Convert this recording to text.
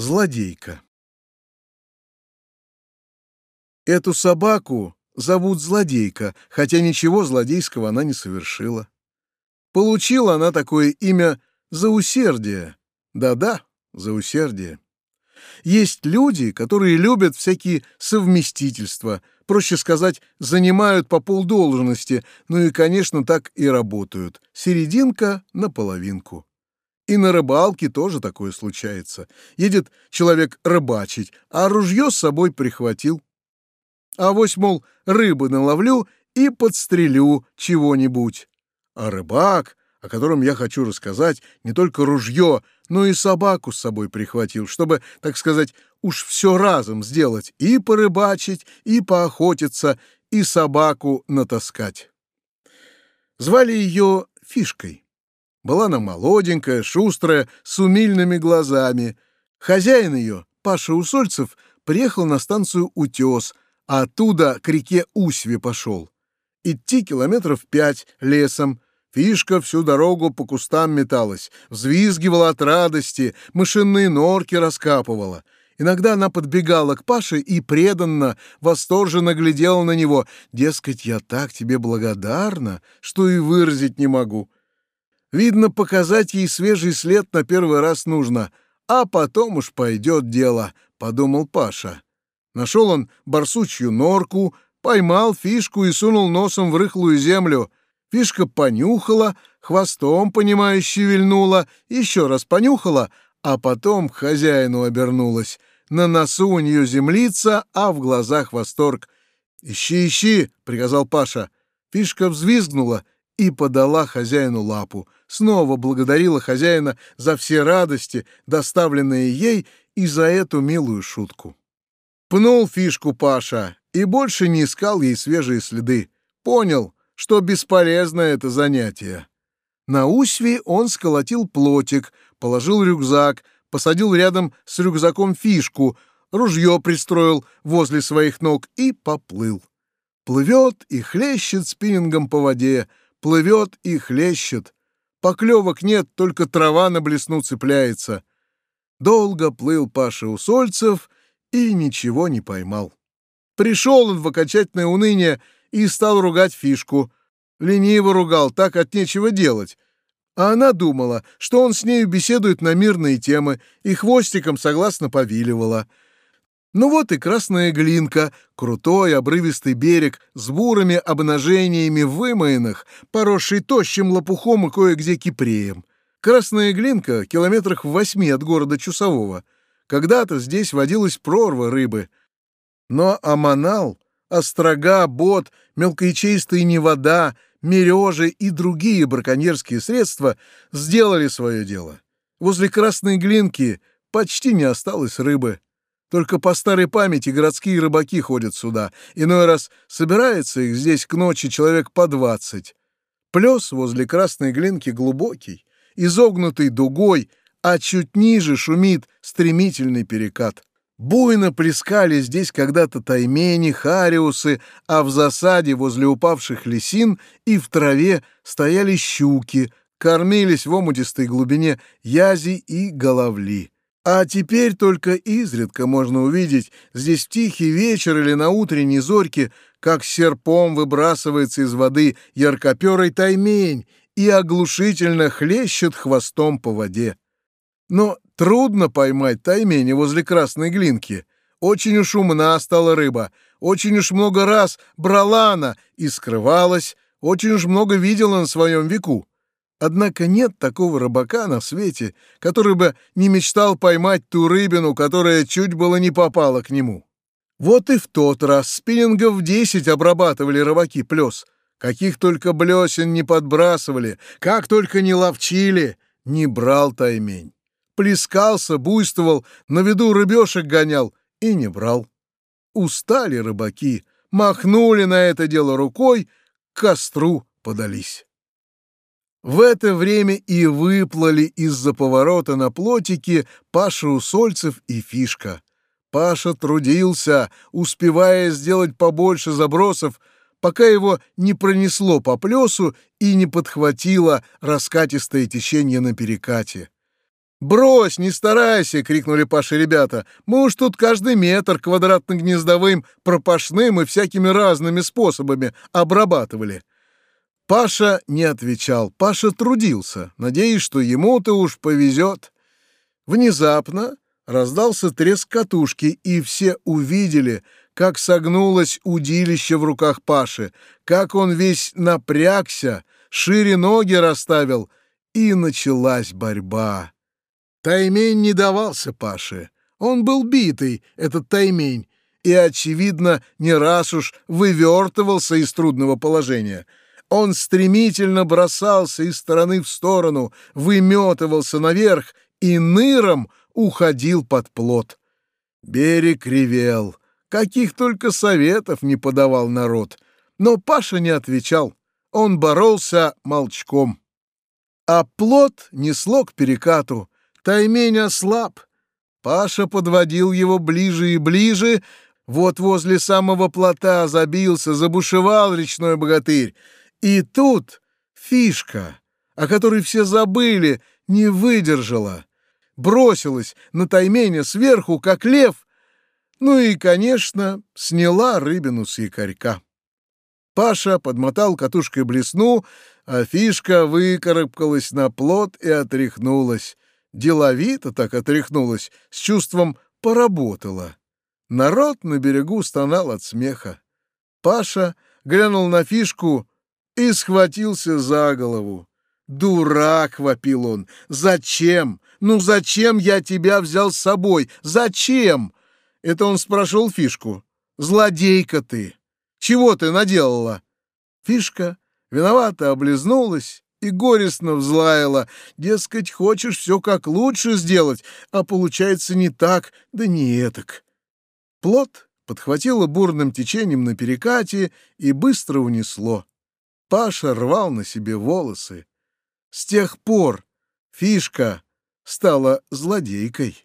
Злодейка Эту собаку зовут Злодейка, хотя ничего злодейского она не совершила. Получила она такое имя за усердие. Да-да, за усердие. Есть люди, которые любят всякие совместительства, проще сказать, занимают по полдолжности, ну и, конечно, так и работают. Серединка на половинку. И на рыбалке тоже такое случается. Едет человек рыбачить, а ружье с собой прихватил. А вось, мол, рыбы наловлю и подстрелю чего-нибудь. А рыбак, о котором я хочу рассказать, не только ружье, но и собаку с собой прихватил, чтобы, так сказать, уж все разом сделать, и порыбачить, и поохотиться, и собаку натаскать. Звали ее Фишкой. Была она молоденькая, шустрая, с умильными глазами. Хозяин ее, Паша Усольцев, приехал на станцию «Утес», а оттуда к реке Усьве пошел. Идти километров пять лесом. Фишка всю дорогу по кустам металась, взвизгивала от радости, мышиные норки раскапывала. Иногда она подбегала к Паше и преданно, восторженно глядела на него. Дескать, я так тебе благодарна, что и выразить не могу. Видно, показать ей свежий след на первый раз нужно, а потом уж пойдет дело, — подумал Паша. Нашел он барсучью норку, поймал фишку и сунул носом в рыхлую землю. Фишка понюхала, хвостом, понимающе вильнула, еще раз понюхала, а потом к хозяину обернулась. На носу у нее землица, а в глазах восторг. «Ищи, ищи!» — приказал Паша. Фишка взвизгнула и подала хозяину лапу. Снова благодарила хозяина за все радости, доставленные ей, и за эту милую шутку. Пнул фишку Паша и больше не искал ей свежие следы. Понял, что бесполезно это занятие. На Усве он сколотил плотик, положил рюкзак, посадил рядом с рюкзаком фишку, ружье пристроил возле своих ног и поплыл. Плывет и хлещет спиннингом по воде, плывет и хлещет. Поклевок нет, только трава на блесну цепляется. Долго плыл Паша Усольцев — и ничего не поймал. Пришел он в окончательное уныние и стал ругать фишку. Лениво ругал, так от нечего делать. А она думала, что он с нею беседует на мирные темы, и хвостиком согласно повиливала. Ну вот и красная глинка, крутой обрывистый берег с бурыми обнажениями вымоенных, поросший тощим лопухом и кое-где кипреем. Красная глинка километрах в восьми от города Чусового — когда-то здесь водилась прорва рыбы. Но аманал, острога, бот, мелкоячеистая невода, мережи и другие браконьерские средства сделали свое дело. Возле Красной Глинки почти не осталось рыбы. Только по старой памяти городские рыбаки ходят сюда. Иной раз собирается их здесь к ночи человек по двадцать. Плес возле Красной Глинки глубокий, изогнутый дугой, а чуть ниже шумит стремительный перекат. Буйно плескали здесь когда-то таймени, хариусы, а в засаде возле упавших лисин и в траве стояли щуки, кормились в омутистой глубине язи и головли. А теперь только изредка можно увидеть здесь в тихий вечер или на утренней зорьке, как серпом выбрасывается из воды яркоперый таймень и оглушительно хлещет хвостом по воде. Но трудно поймать таймени возле красной глинки. Очень уж умна стала рыба, очень уж много раз брала она и скрывалась, очень уж много видела на своем веку. Однако нет такого рыбака на свете, который бы не мечтал поймать ту рыбину, которая чуть было не попала к нему. Вот и в тот раз спиннингов десять обрабатывали рыбаки плес. Каких только блесен не подбрасывали, как только не ловчили, не брал таймень плескался, буйствовал, на виду рыбешек гонял и не брал. Устали рыбаки, махнули на это дело рукой, к костру подались. В это время и выплыли из-за поворота на плотике Паша Усольцев и Фишка. Паша трудился, успевая сделать побольше забросов, пока его не пронесло по плесу и не подхватило раскатистое течение на перекате. «Брось, не старайся!» — крикнули Паше ребята. «Мы уж тут каждый метр квадратно-гнездовым, пропашным и всякими разными способами обрабатывали». Паша не отвечал. Паша трудился, надеясь, что ему-то уж повезет. Внезапно раздался треск катушки, и все увидели, как согнулось удилище в руках Паши, как он весь напрягся, шире ноги расставил, и началась борьба. Таймень не давался Паше. Он был битый, этот таймень, и, очевидно, не раз уж вывертывался из трудного положения. Он стремительно бросался из стороны в сторону, выметывался наверх и ныром уходил под плот. Берег ревел, каких только советов не подавал народ, но Паша не отвечал, он боролся молчком. А плот несло к перекату, Таймень ослаб. Паша подводил его ближе и ближе. Вот возле самого плота забился, забушевал речной богатырь. И тут фишка, о которой все забыли, не выдержала. Бросилась на тайменя сверху, как лев, ну и, конечно, сняла рыбину с якорька. Паша подмотал катушкой блесну, а фишка выкарабкалась на плот и отряхнулась деловито так отряхнулась, с чувством поработала. Народ на берегу стонал от смеха. Паша глянул на фишку и схватился за голову. «Дурак!» — вопил он. «Зачем? Ну зачем я тебя взял с собой? Зачем?» Это он спрашивал фишку. «Злодейка ты! Чего ты наделала?» Фишка виновато облизнулась и горестно взлаяла. Дескать, хочешь все как лучше сделать, а получается не так, да не этак. Плод подхватило бурным течением на перекате и быстро унесло. Паша рвал на себе волосы. С тех пор фишка стала злодейкой.